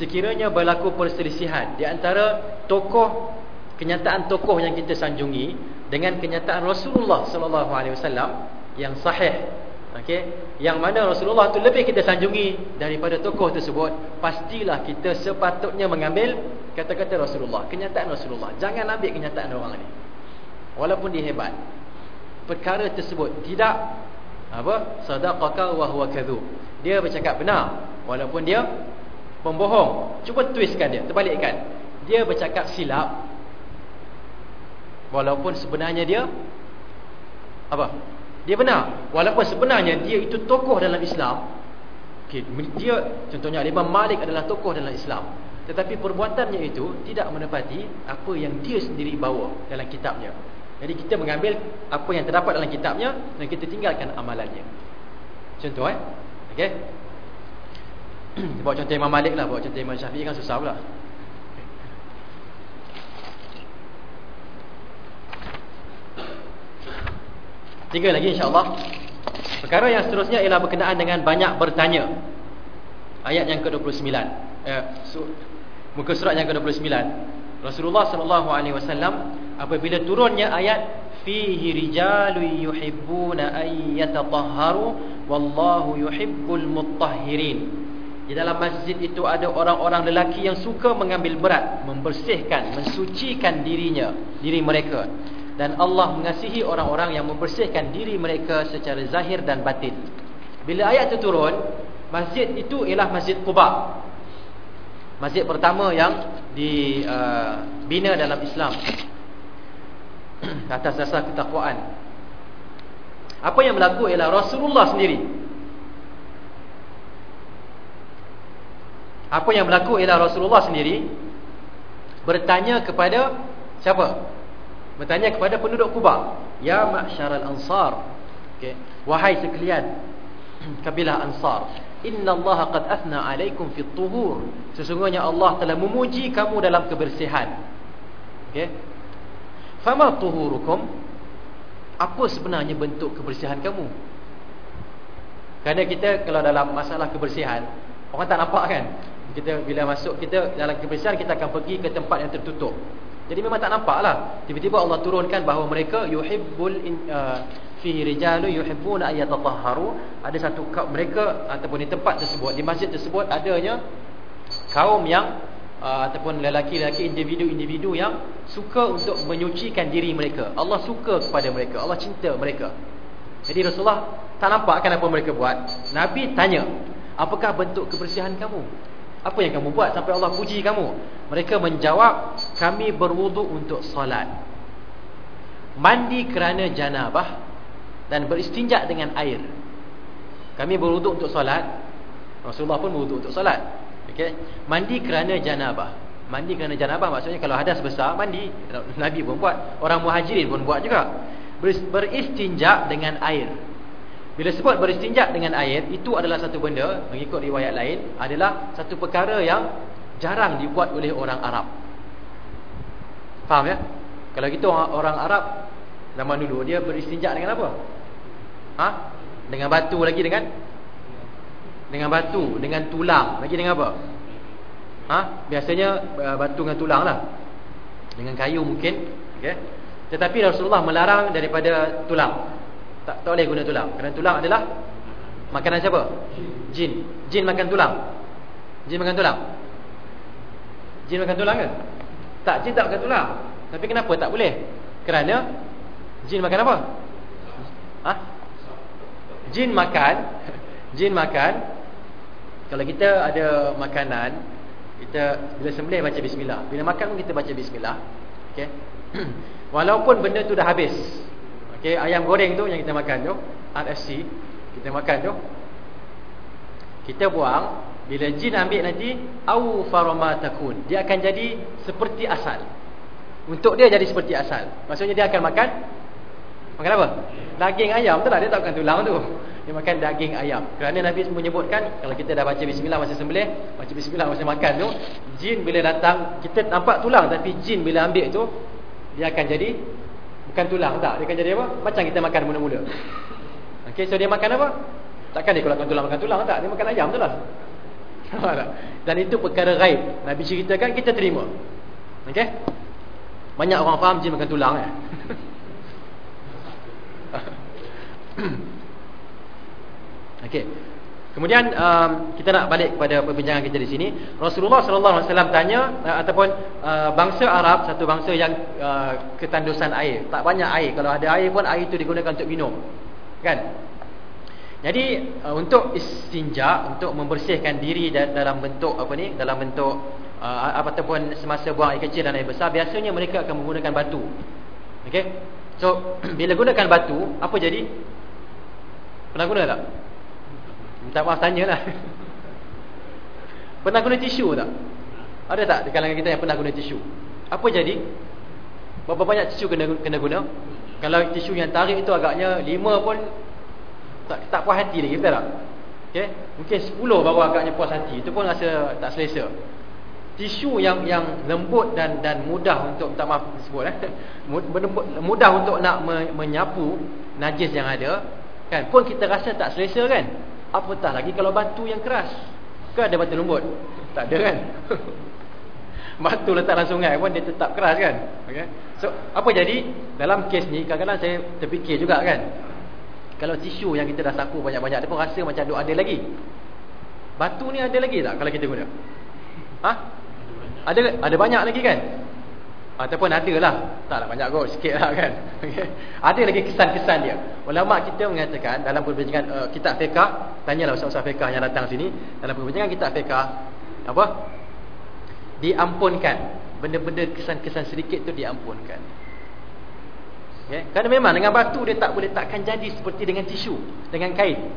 sekiranya berlaku perselisihan di antara tokoh kenyataan tokoh yang kita sanjungi dengan kenyataan Rasulullah sallallahu alaihi wasallam yang sahih. Okey? Yang mana Rasulullah tu lebih kita sanjungi daripada tokoh tersebut pastilah kita sepatutnya mengambil kata-kata Rasulullah kenyataan Rasulullah. Jangan ambil kenyataan orang lain. Walaupun dia hebat perkara tersebut tidak apa? Sadaqaka wa huwa kadzub dia bercakap benar walaupun dia pembohong. Cuba twistkan dia terbalikkan. Dia bercakap silap walaupun sebenarnya dia apa? Dia benar. Walaupun sebenarnya dia itu tokoh dalam Islam okey dia contohnya Imam Malik adalah tokoh dalam Islam. Tetapi perbuatannya itu tidak menepati apa yang dia sendiri bawa dalam kitabnya jadi kita mengambil apa yang terdapat dalam kitabnya dan kita tinggalkan amalannya. Contoh eh. Okey. Buat contoh Imam Malik lah, buat contoh Imam Syafi'i kan susah pula. Tiga lagi insya-Allah. Perkara yang seterusnya ialah berkenaan dengan banyak bertanya. Ayat yang ke-29. Eh, muka surat yang ke-29. Rasulullah sallallahu alaihi wasallam apabila turunnya ayat fihi rijalun yuhibbuna ay yatatahharu wallahu yuhibbul mutahhirin. Di dalam masjid itu ada orang-orang lelaki yang suka mengambil berat membersihkan mensucikan dirinya diri mereka. Dan Allah mengasihi orang-orang yang membersihkan diri mereka secara zahir dan batin. Bila ayat itu turun masjid itu ialah masjid Quba. Masjid pertama yang dibina uh, dalam Islam atas dasar ketakwaan. Apa yang berlaku ialah Rasulullah sendiri. Apa yang berlaku ialah Rasulullah sendiri bertanya kepada siapa? Bertanya kepada penduduk Kuba, "Ya ma'syaral ansar." Okey. Wahai sekalian kabilah Ansar, "Inna Allah qad athna 'alaikum fit tuhur." Sesungguhnya Allah telah memuji kamu dalam kebersihan. Okey. Fama tuhurukum. Apa sebenarnya bentuk kebersihan kamu? Kerana kita kalau dalam masalah kebersihan Orang tak nampak kan? Kita bila masuk kita dalam kebersihan Kita akan pergi ke tempat yang tertutup. Jadi memang tak nampak lah Tiba-tiba Allah turunkan bahawa mereka Yuhibbul in, uh, Fihi rijalu yuhibbuna ayatatahharu Ada satu kaum mereka Ataupun di tempat tersebut Di masjid tersebut adanya Kaum yang uh, ataupun lelaki-lelaki individu-individu yang suka untuk menyucikan diri mereka. Allah suka kepada mereka. Allah cinta mereka. Jadi Rasulullah tak nampak kan apa mereka buat. Nabi tanya, "Apakah bentuk kebersihan kamu? Apa yang kamu buat sampai Allah puji kamu?" Mereka menjawab, "Kami berwuduk untuk solat. Mandi kerana janabah dan beristinja dengan air." Kami berwuduk untuk solat. Rasulullah pun berwuduk untuk solat. Okey. Mandi kerana janabah. Mandi kerana janabah maksudnya kalau hadas besar mandi. Nabi pun buat, orang Muhajirin pun buat juga. Beristinja dengan air. Bila sebut beristinja dengan air, itu adalah satu benda mengikut riwayat lain adalah satu perkara yang jarang dibuat oleh orang Arab. Faham ya? Kalau kita orang, Arab zaman dulu dia beristinja dengan apa? Ha? Dengan batu lagi dengan dengan batu, dengan tulang, lagi dengan apa? Ha? Biasanya uh, batu dengan tulang lah. Dengan kayu mungkin, okey. Tetapi Rasulullah melarang daripada tulang. Tak, tak boleh guna tulang Kerana tulang adalah Makanan siapa? Jin Jin makan tulang Jin makan tulang Jin makan tulang ke? Tak, jin tak makan tulang Tapi kenapa tak boleh? Kerana Jin makan apa? Ha? Jin makan Jin makan Kalau kita ada makanan Kita Bila sembelih baca bismillah Bila makan kita baca bismillah Okay Walaupun benda tu dah habis Okey, ayam goreng tu yang kita makan tu, RFC, kita makan tu. Kita buang, bila jin ambil nanti takun. Dia akan jadi seperti asal. Untuk dia jadi seperti asal. Maksudnya dia akan makan makan apa? Daging ayam. Tu lah, dia tak makan tulang tu. Dia makan daging ayam. Kerana Nabi menyebutkan kalau kita dah baca bismillah masa sembelih, baca bismillah masa makan tu, jin bila datang, kita nampak tulang tapi jin bila ambil tu dia akan jadi Bukan tulang. Tak Dia akan jadi apa? Macam kita makan mula-mula. Okay so dia makan apa? Takkan dia keluarkan tulang makan tulang tak? Dia makan ayam tu lah. Dan itu perkara gaib. Nabi ceritakan kita terima. Okay Banyak orang faham jin makan tulang eh? Okay Kemudian um, kita nak balik kepada perbincangan kita di sini. Rasulullah sallallahu alaihi wasallam tanya uh, ataupun uh, bangsa Arab satu bangsa yang uh, ketandusan air. Tak banyak air. Kalau ada air pun air itu digunakan untuk minum. Kan? Jadi uh, untuk istinja, untuk membersihkan diri dalam bentuk apa ni? Dalam bentuk uh, ataupun semasa buang air kecil dan air besar, biasanya mereka akan menggunakan batu. Okey? So bila gunakan batu, apa jadi? Pernah guna tak? Minta maaf lah. Pernah guna tisu tak? Ada tak di kalangan kita yang pernah guna tisu? Apa jadi? Berapa banyak tisu kena kena guna? Kalau tisu yang tarik itu agaknya lima pun tak tak puas hati lagi, betul tak? Okey, mungkin sepuluh baru agaknya puas hati. Itu pun rasa tak selesa. Tisu yang yang lembut dan dan mudah untuk minta maaf sebut eh. Mudah untuk nak menyapu najis yang ada, kan? Pun kita rasa tak selesa kan? Apatah lagi kalau batu yang keras? Kan ada batu lembut? Tak ada kan? Batu letak dalam sungai pun dia tetap keras kan? Okay? So apa jadi? Dalam kes ni kadang-kadang saya terfikir juga kan? Kalau tisu yang kita dah sapu banyak-banyak Dia pun rasa macam ada lagi. Batu ni ada lagi tak kalau kita guna? Ha? Ada ada banyak lagi kan Ataupun ada lah Taklah banyak kot Sikit lah kan okay. Ada lagi kesan-kesan dia Ulama kita mengatakan Dalam perbincangan uh, kitab fiqah Tanyalah usaha-usaha fiqah yang datang sini Dalam perbincangan kitab fiqah Apa Diampunkan Benda-benda kesan-kesan sedikit tu diampunkan okay. Kerana memang dengan batu Dia tak boleh takkan jadi Seperti dengan tisu Dengan kain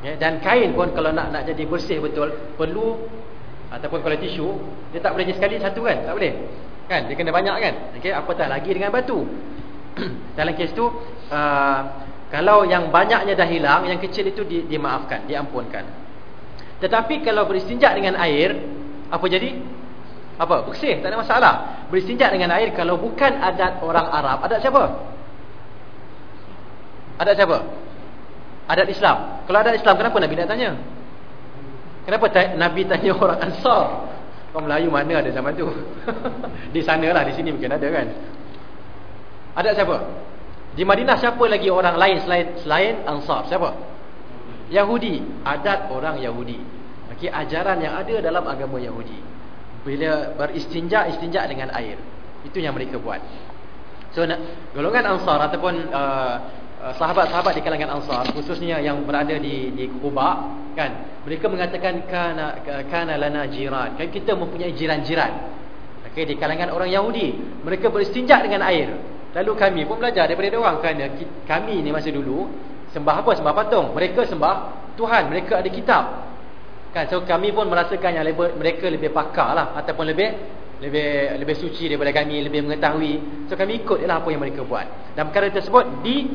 okay. Dan kain pun Kalau nak nak jadi bersih betul Perlu Ataupun kalau tisu Dia tak boleh jadi sekali satu kan Tak boleh Kan Dia kena banyak kan okay? Apatah lagi dengan batu Dalam kes tu uh, Kalau yang banyaknya dah hilang Yang kecil itu di, dimaafkan Diampunkan Tetapi kalau beristinjak dengan air Apa jadi? Apa? Bersih Tak ada masalah Beristinjak dengan air Kalau bukan adat orang Arab Adat siapa? Adat siapa? Adat Islam Kalau adat Islam Kenapa Nabi nak tanya? Kenapa Nabi tanya orang Ansar? Orang Melayu mana ada zaman tu? di sana lah, di sini mungkin ada kan? Ada siapa? Di Madinah siapa lagi orang lain selain selain Ansar? Siapa? Yahudi. Adat orang Yahudi. Okay, ajaran yang ada dalam agama Yahudi. Bila beristinja, istinja dengan air. Itu yang mereka buat. So, golongan Ansar ataupun uh, sahabat-sahabat di kalangan Ansar khususnya yang berada di di Quba kan mereka mengatakan kana kana lana jiran. Kan kita mempunyai jiran-jiran. Okey di kalangan orang Yahudi mereka beristinja dengan air. Lalu kami pun belajar daripada dia orang kerana kami ni masa dulu sembah apa? Sembah patung. Mereka sembah Tuhan mereka ada kitab. Kan so kami pun merasakan yang lebih, mereka lebih pakar lah ataupun lebih lebih lebih suci daripada kami lebih mengetahui. So kami ikut ialah apa yang mereka buat. Dan perkara tersebut di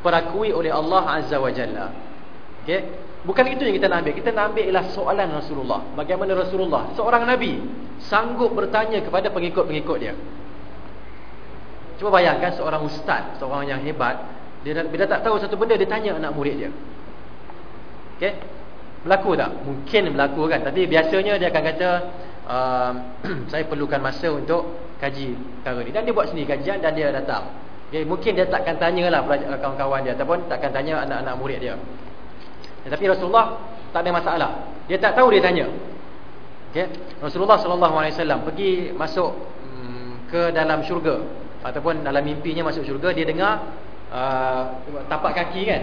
perakui oleh Allah Azza wa Jalla. Okey. Bukan itu yang kita nak ambil. Kita nak ambil ialah soalan Rasulullah. Bagaimana Rasulullah, seorang nabi, sanggup bertanya kepada pengikut-pengikut dia. Cuba bayangkan seorang ustaz, seorang yang hebat, dia bila tak tahu satu benda dia tanya anak murid dia. Okey? Berlaku tak? Mungkin berlaku kan. Tapi biasanya dia akan kata uh, saya perlukan masa untuk kaji perkara ni. Dan dia buat sendiri kajian dan dia datang. Okay, mungkin dia takkan tanyalah kawan-kawan dia ataupun takkan tanya anak-anak murid dia. Tetapi Rasulullah tak ada masalah. Dia tak tahu dia tanya. Okay. Rasulullah sallallahu alaihi wasallam pergi masuk hmm, ke dalam syurga ataupun dalam mimpinya masuk syurga dia dengar uh, tapak kaki kan.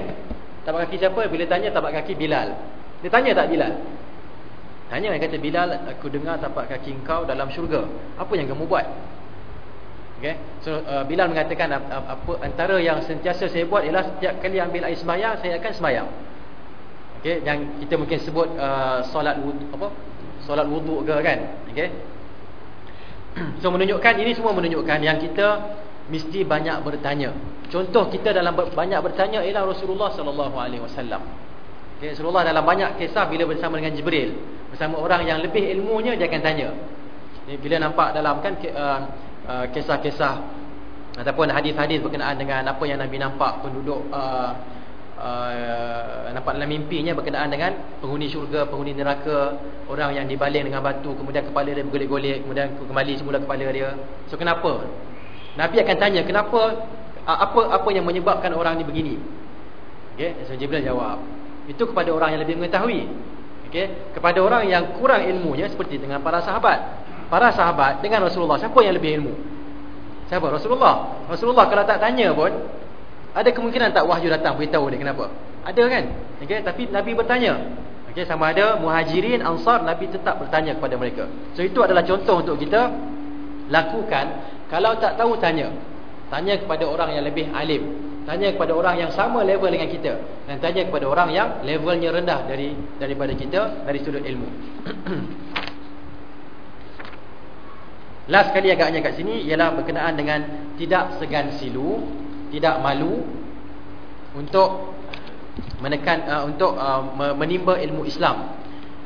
Tapak kaki siapa? Bila tanya tapak kaki Bilal. Dia tanya tak Bilal? Tanya dia kata Bilal aku dengar tapak kaki engkau dalam syurga. Apa yang kamu buat? Okay. So uh, Bilal mengatakan apa antara yang sentiasa saya buat ialah setiap kali ambil air sembahyang saya akan sembahyang. Okey, yang kita mungkin sebut uh, solat wudu apa? Solat wudu ke kan? Okey. so menunjukkan ini semua menunjukkan yang kita mesti banyak bertanya. Contoh kita dalam ber, banyak bertanya ialah Rasulullah sallallahu alaihi wasallam. Okey, Rasulullah dalam banyak kisah bila bersama dengan Jibril, bersama orang yang lebih ilmunya dia akan tanya. Bila nampak dalam kan uh, Uh, kisah-kisah ataupun hadis-hadis berkenaan dengan apa yang Nabi nampak penduduk uh, uh, nampak dalam mimpinya berkenaan dengan penghuni syurga, penghuni neraka, orang yang dibaling dengan batu, kemudian kepala dia bergolek-golek, kemudian kembali semula kepala dia. So kenapa? Nabi akan tanya, kenapa uh, apa apa yang menyebabkan orang ni begini? Okey, so Jibril jawab. Itu kepada orang yang lebih mengetahui. Okey, kepada orang yang kurang ilmunya seperti dengan para sahabat para sahabat dengan Rasulullah siapa yang lebih ilmu? Siapa? Rasulullah. Rasulullah kalau tak tanya pun ada kemungkinan tak wahyu datang beritahu dia kenapa? Ada kan? Okey tapi nabi bertanya. Okey sama ada muhajirin ansar nabi tetap bertanya kepada mereka. So itu adalah contoh untuk kita lakukan. Kalau tak tahu tanya. Tanya kepada orang yang lebih alim. Tanya kepada orang yang sama level dengan kita. Dan tanya kepada orang yang levelnya rendah dari daripada kita dari sudut ilmu Last sekali agaknya kat sini ialah berkenaan dengan tidak segan silu, tidak malu untuk menekan uh, untuk uh, menimba ilmu Islam.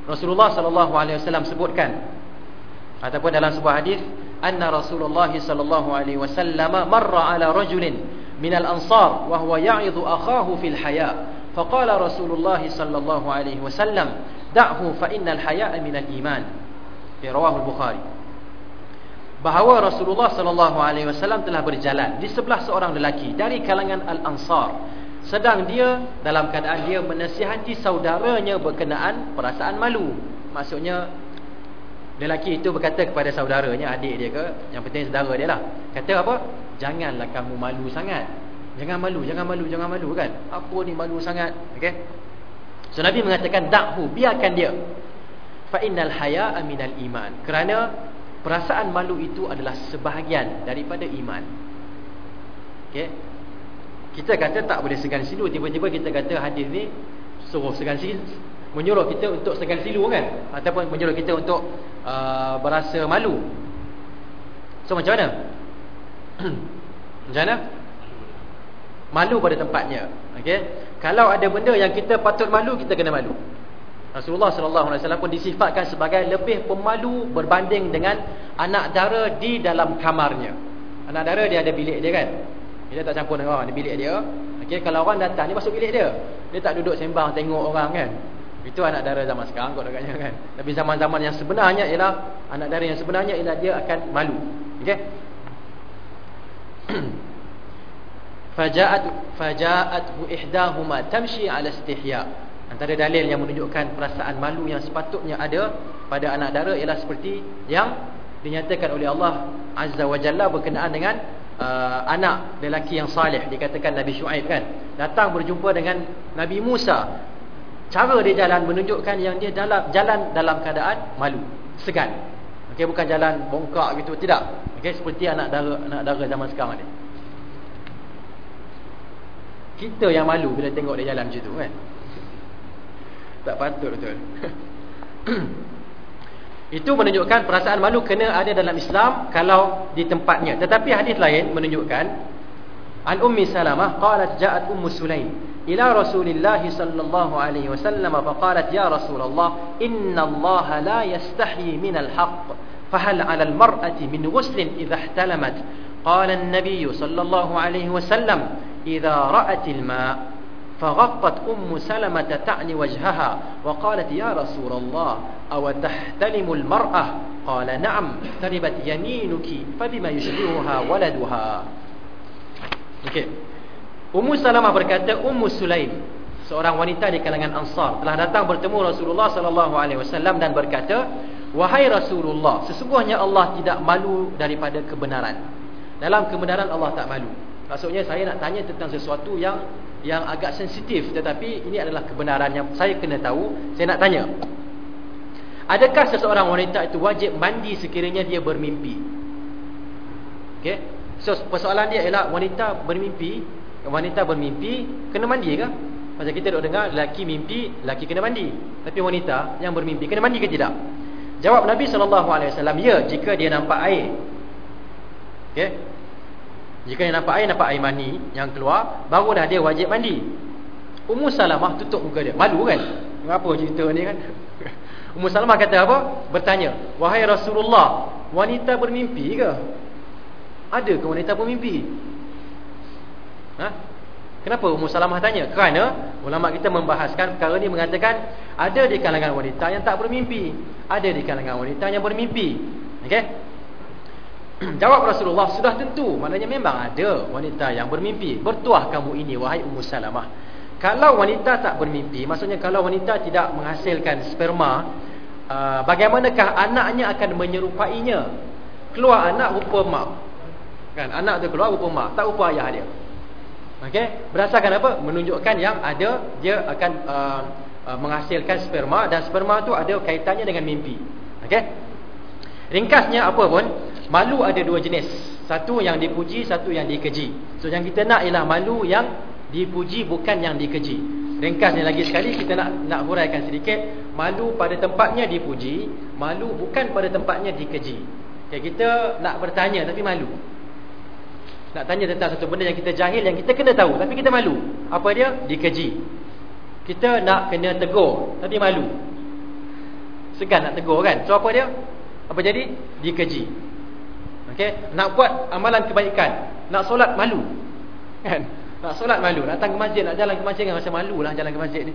Rasulullah sallallahu alaihi wasallam sebutkan ataupun dalam sebuah hadis anna Rasulullah sallallahu alaihi wasallam marra ala rajulin min al-ansar wa huwa ya'idhu akhahu fil haya. Faqala Rasulullah sallallahu alaihi wasallam da'hu fa innal haya'a min al-iman. Fi rawahu al-Bukhari bahawa Rasulullah sallallahu alaihi wasallam telah berjalan di sebelah seorang lelaki dari kalangan Al-Ansar. Sedang dia dalam keadaan dia menasihati saudaranya berkenaan perasaan malu. Maksudnya lelaki itu berkata kepada saudaranya adik dia ke yang penting saudara dia lah. Kata apa? Janganlah kamu malu sangat. Jangan malu jangan malu jangan malu kan? Apa ni malu sangat. Okey so Nabi mengatakan dakhu biarkan dia. Fa innal haya'a minal iman. Kerana Perasaan malu itu adalah sebahagian daripada iman. Okey. Kita kata tak boleh segan silu, tiba-tiba kita kata hadis ni suruh segan silu, menyuruh kita untuk segan silu kan ataupun menyuruh kita untuk uh, berasa malu. So macam mana? macam mana? Malu pada tempatnya. Okey. Kalau ada benda yang kita patut malu, kita kena malu. Rasulullah sallallahu alaihi wasallam pun disifatkan sebagai lebih pemalu berbanding dengan anak dara di dalam kamarnya. Anak dara dia ada bilik dia kan. Dia tak campur dengan orang, di bilik dia. Okey, kalau orang datang dia masuk bilik dia. Dia tak duduk sembang tengok orang kan. Itu anak dara zaman sekarang kot agaknya kan. Tapi zaman-zaman yang sebenarnya ialah anak dara yang sebenarnya ialah dia akan malu. Okey. Faja'at faja'athu ihdahuma tamshi 'ala istihya'. Antara dalil yang menunjukkan perasaan malu yang sepatutnya ada pada anak dara ialah seperti yang dinyatakan oleh Allah Azza wa Jalla berkenaan dengan uh, anak lelaki yang salih. Dikatakan Nabi Shu'aib kan. Datang berjumpa dengan Nabi Musa. Cara dia jalan menunjukkan yang dia dalam jalan dalam keadaan malu segan. Okey bukan jalan bongkak gitu. Tidak. Okey seperti anak dara anak dara zaman sekarang ni. Kita yang malu bila tengok dia jalan macam tu kan tak patut betul. Itu menunjukkan perasaan malu kena ada dalam Islam kalau di tempatnya. Tetapi hadis lain menunjukkan An Ummi Salamah qalat ja'at Ummu Sulaim ila Rasulillah sallallahu alaihi wasallam faqalat ya Rasulullah inna Allah la yastahi min al-haqq fahal 'ala al-mar'ati min ghusl idha ihtalamat qala an-nabiy sallallahu alaihi wasallam idha ra'at al-ma' فغطت أم سلمة تعني وجهها وقالت يا رسول الله أو تحتلم المرأة قال نعم تربت يمينك فبما يشبهها ولدها okay. Ummu Salamah berkata Ummu Sulaim seorang wanita di kalangan Ansar telah datang bertemu Rasulullah sallallahu alaihi wasallam dan berkata wahai Rasulullah sesungguhnya Allah tidak malu daripada kebenaran dalam kebenaran Allah tak malu Maksudnya saya nak tanya tentang sesuatu yang yang agak sensitif tetapi ini adalah kebenaran yang saya kena tahu saya nak tanya. Adakah seseorang wanita itu wajib mandi sekiranya dia bermimpi? Okey. So persoalan dia ialah wanita bermimpi wanita bermimpi kena mandi ke? Macam kita dok dengar lelaki mimpi lelaki kena mandi. Tapi wanita yang bermimpi kena mandi ke tidak? Jawab Nabi sallallahu alaihi wasallam ya jika dia nampak air. Okey jika dia nampak air, nampak air mani yang keluar, barulah dia wajib mandi. Ummu Salamah tutup muka dia. Malu kan? Mengapa cerita ni kan? Ummu Salamah kata apa? Bertanya, "Wahai Rasulullah, wanita bermimpi ke?" Ada ke wanita bermimpi? Ha? Kenapa Ummu Salamah tanya? Kerana ulama kita membahaskan perkara ni mengatakan ada di kalangan wanita yang tak bermimpi, ada di kalangan wanita yang bermimpi. Okey? Jawab Rasulullah sudah tentu Maknanya memang ada wanita yang bermimpi Bertuah kamu ini wahai Ummu Salamah Kalau wanita tak bermimpi Maksudnya kalau wanita tidak menghasilkan sperma uh, Bagaimanakah anaknya akan menyerupainya Keluar anak rupa mak kan? Anak tu keluar rupa mak Tak rupa ayah dia okay? Berdasarkan apa? Menunjukkan yang ada Dia akan uh, uh, menghasilkan sperma Dan sperma tu ada kaitannya dengan mimpi Okay? Ringkasnya apa pun Malu ada dua jenis. Satu yang dipuji, satu yang dikeji. So yang kita nak ialah malu yang dipuji bukan yang dikeji. Ringkasnya lagi sekali kita nak nak huraikan sedikit. Malu pada tempatnya dipuji Malu bukan pada tempatnya dikeji. Okay, Kita nak bertanya tapi malu. Nak tanya tentang satu benda yang kita jahil Yang kita kena tahu tapi kita malu. Apa dia? Dikeji. Kita nak kena tegur tapi malu. Segan nak tegur kan? So apa dia? Apa jadi? Dikeji Okey, nak buat amalan kebaikan, nak solat malu. Kan? Nak solat malu, datang ke masjid, nak jalan ke masjid kan rasa malulah jalan ke masjid ni.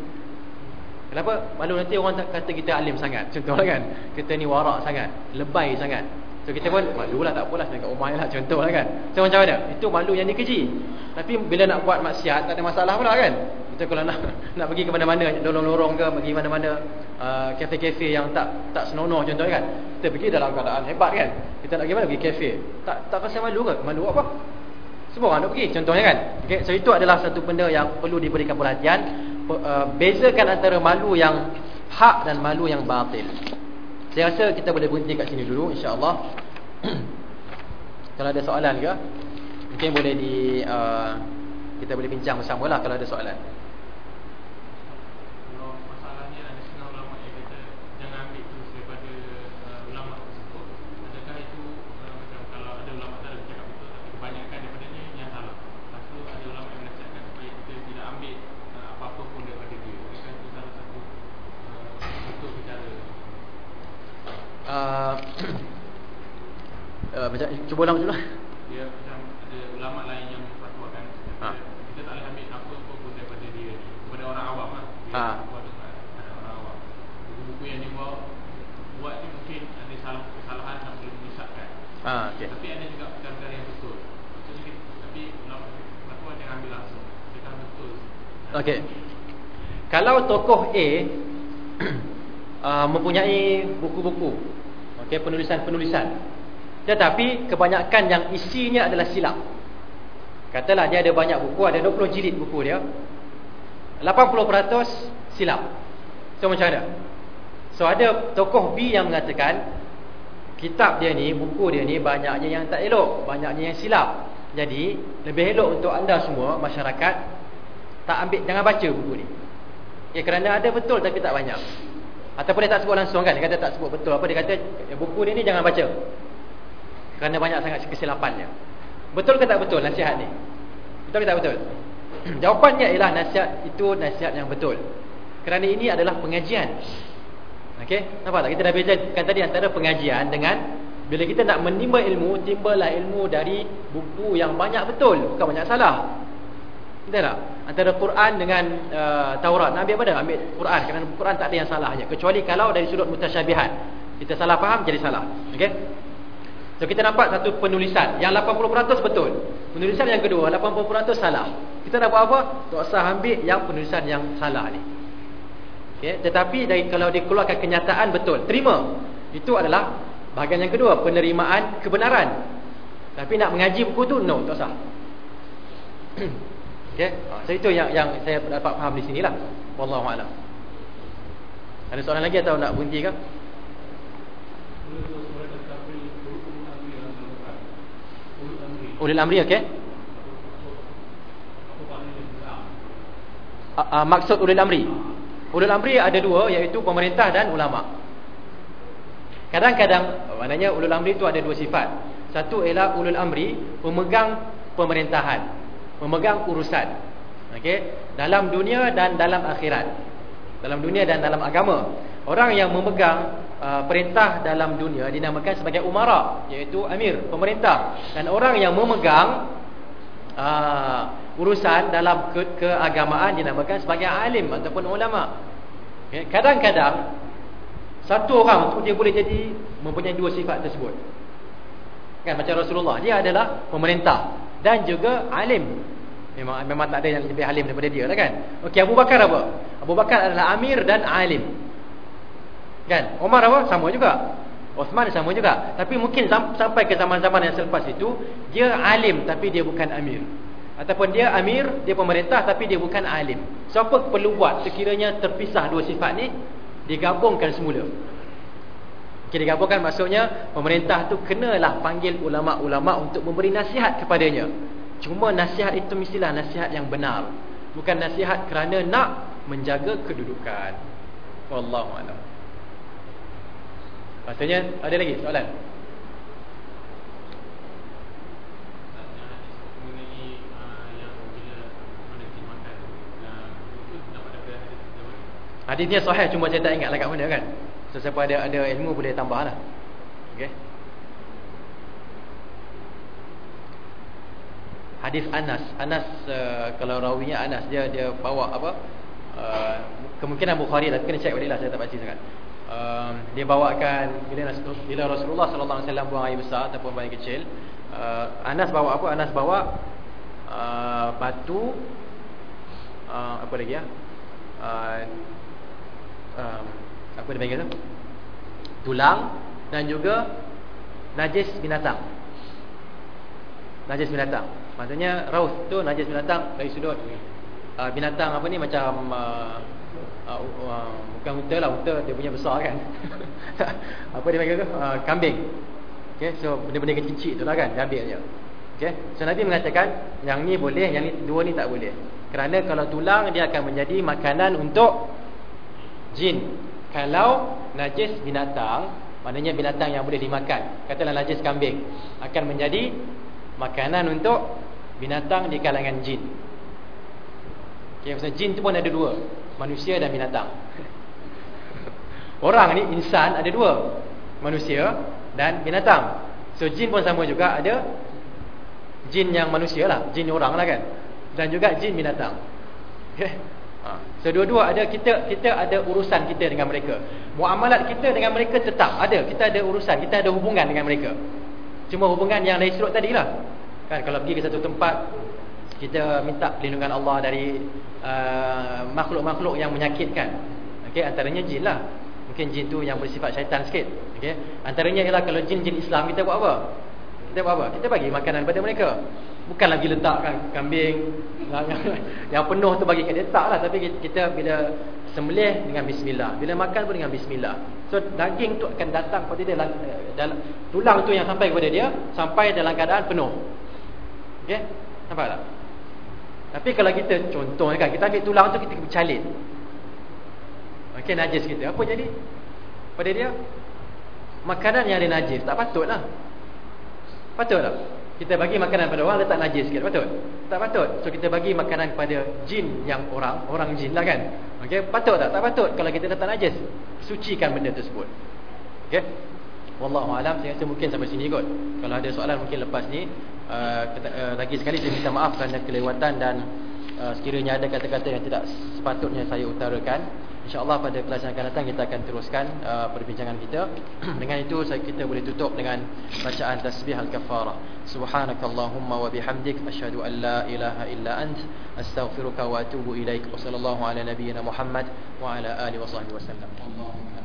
Kenapa? Malu nanti orang kata kita alim sangat. Contohlah kan. Kita ni warak sangat, lebay sangat. So kita pun malulah tak apalah dekat rumah lah contohlah kan. So macam mana? Itu malu yang dikeji. Tapi bila nak buat maksiat tak ada masalah pula kan. Kita kalau nak nak pergi ke mana-mana, lorong-lorong ke pergi mana-mana uh, kafe-kafe yang tak tak senonoh contohnya kan. Kita pergi dalam keadaan hebat kan. Kita nak pergi mana pergi kafe. Tak tak rasa malu ke? Malu apa? Semua orang nak pergi contohnya kan. Okay, so itu adalah satu benda yang perlu diberikan perhatian. Uh, bezakan antara malu yang hak dan malu yang batil. Saya rasa kita boleh berhenti kat sini dulu insya-Allah. kalau ada soalan ke? Mungkin boleh di uh, kita boleh bincang bersamalah kalau ada soalan. uh, macam cuba ulang dulu lah. Dia macam ada ulama lain yang fatwakan. Ha. Kita tak boleh ambil apa pun daripada dia kepada orang awam lah. Ha. Buku-buku yang dia buat buat ni mungkin ada salah kesalahan yang boleh menyesatkan. Ha, okay. Tapi ada juga perkara-perkara yang betul. Maksudnya tapi ulama fatwa jangan ambil langsung. Kita betul. Okey. Kalau tokoh A uh, mempunyai buku-buku okey penulisan-penulisan tetapi kebanyakan yang isinya adalah silap. Katalah dia ada banyak buku, ada 20 jilid buku dia. 80% silap. So macam mana? So ada tokoh B yang mengatakan kitab dia ni, buku dia ni banyaknya yang tak elok, banyaknya yang silap. Jadi lebih elok untuk anda semua masyarakat tak ambil jangan baca buku ni. Ya kerana ada betul tapi tak banyak. Ataupun dia tak sebut langsung kan, dia kata tak sebut betul apa dia kata buku dia ni jangan baca. Kerana banyak sangat kesilapannya Betul ke tak betul nasihat ni? Betul tak betul? Jawapannya ialah nasihat itu nasihat yang betul. Kerana ini adalah pengajian. Okey, nampak tak? Kita dah bezakan tadi antara pengajian dengan bila kita nak menimba ilmu, timbalah ilmu dari buku yang banyak betul, bukan banyak salah. Betul tak? Antara Quran dengan uh, Taurat. Nabi apa dah? Ambil Quran kerana Quran tak ada yang salahnya kecuali kalau dari sudut mutasyabihat. Kita salah faham jadi salah. Okey? So kita nampak satu penulisan yang 80% betul. Penulisan yang kedua 80% salah. Kita nak buat apa? Tak usah ambil yang penulisan yang salah ni. Okay. Tetapi dari kalau dikeluarkan kenyataan betul, terima. Itu adalah bahagian yang kedua, penerimaan kebenaran. Tapi nak mengaji buku tu no, tak usah. Okey. So itu yang yang saya dapat faham di sinilah. Wallahu a'lam. Ada soalan lagi atau nak berhenti ke? Ulil amri okey. Uh, uh, maksud ulil amri. Ulil amri ada dua iaitu pemerintah dan ulama. Kadang-kadang maknanya ulul amri itu ada dua sifat. Satu ialah ulul amri pemegang pemerintahan, pemegang urusan. Okey, dalam dunia dan dalam akhirat. Dalam dunia dan dalam agama. Orang yang memegang uh, perintah dalam dunia dinamakan sebagai umara, iaitu amir, pemerintah. Dan orang yang memegang uh, urusan dalam ke keagamaan dinamakan sebagai alim ataupun ulama. Kadang-kadang okay, satu orang tu dia boleh jadi mempunyai dua sifat tersebut. Kan macam Rasulullah, dia adalah pemerintah dan juga alim. Memang memang tak ada yang lebih alim daripada dia lah kan. Okey, Abu Bakar apa? Abu Bakar adalah amir dan alim. Kan? Umar apa? Sama juga. Osman sama juga. Tapi mungkin sampai ke zaman-zaman yang selepas itu, dia alim tapi dia bukan amir. Ataupun dia amir, dia pemerintah tapi dia bukan alim. Siapa perlu buat sekiranya terpisah dua sifat ni, digabungkan semula. Okay, digabungkan maksudnya, pemerintah tu kenalah panggil ulama'-ulama' untuk memberi nasihat kepadanya. Cuma nasihat itu mestilah nasihat yang benar. Bukan nasihat kerana nak menjaga kedudukan. Wallahu'alam. Maksudnya ada lagi soalan? Hadisnya sahih cuma saya tak ingat lah kat mana kan. So siapa ada ada ilmu boleh tambah lah. Okey. Hadis Anas, Anas uh, kalau rawinya Anas dia dia bawa apa? Uh, kemungkinan Bukhari lah kena check balik lah saya tak baca sangat um, dia bawakan bila, bila Rasulullah sallallahu alaihi wasallam buang air besar ataupun air kecil uh, Anas bawa apa Anas bawa uh, batu uh, apa lagi ya uh, um, apa dia panggil tu? Tulang dan juga najis binatang. Najis binatang. Maksudnya raus tu najis binatang. Dari sudut uh, binatang apa ni macam uh, uh, uh, bukan unta lah unta dia punya besar kan. Apa dia panggil tu? Uh, kambing. Okey so benda-benda kecil-kecil tu lah kan dia ambil je. Okey so Nabi mengatakan yang ni boleh yang ni dua ni tak boleh. Kerana kalau tulang dia akan menjadi makanan untuk jin kalau najis binatang maknanya binatang yang boleh dimakan katalah najis kambing akan menjadi makanan untuk binatang di kalangan jin okey maksudnya jin tu pun ada dua manusia dan binatang. Orang ni insan ada dua, manusia dan binatang. So jin pun sama juga ada jin yang manusia lah, jin orang lah kan. Dan juga jin binatang. Okay. Ha. So dua-dua ada kita kita ada urusan kita dengan mereka. Muamalat kita dengan mereka tetap ada. Kita ada urusan, kita ada hubungan dengan mereka. Cuma hubungan yang surut tadi lah. Kan kalau pergi ke satu tempat kita minta perlindungan Allah dari uh, makhluk-makhluk uh, yang menyakitkan. Okey, antaranya jin lah. Mungkin jin tu yang bersifat syaitan sikit. Okey. Antaranya ialah kalau jin-jin Islam kita buat apa? Kita buat apa? Kita bagi makanan kepada mereka. Bukan lagi letakkan kambing yang, penuh tu bagi kita taklah tapi kita bila sembelih dengan bismillah. Bila makan pun dengan bismillah. So daging tu akan datang pada dia dalam, dalam tulang tu yang sampai kepada dia sampai dalam keadaan penuh. Okey? Nampak tak? Tapi kalau kita contoh kan kita ambil tulang tu kita bercalin. Okey najis kita. Apa jadi? Pada dia makanan yang ada najis tak patutlah. Patutlah. Kita bagi makanan pada orang letak najis sikit patut? Tak patut. So kita bagi makanan pada jin yang orang orang jin lah kan? Okey patut tak? Tak patut kalau kita letak najis. Sucikan benda tersebut. Okey? Wallahu alam saya rasa mungkin sampai sini kot. Kalau ada soalan mungkin lepas ni uh, uh, lagi sekali saya minta maaf kerana kelewatan dan uh, sekiranya ada kata-kata yang tidak sepatutnya saya utarakan InsyaAllah pada yang akan datang kita akan teruskan uh, perbincangan kita. Dengan itu saya kita boleh tutup dengan bacaan tasbih al-kafarah Subhanakallahumma wa bihamdik Ashadu an la ilaha illa ant Astaghfiruka wa atubu ilaik. Wa sallallahu ala nabiyyina Muhammad Wa ala alihi wa sahbihi wa sallam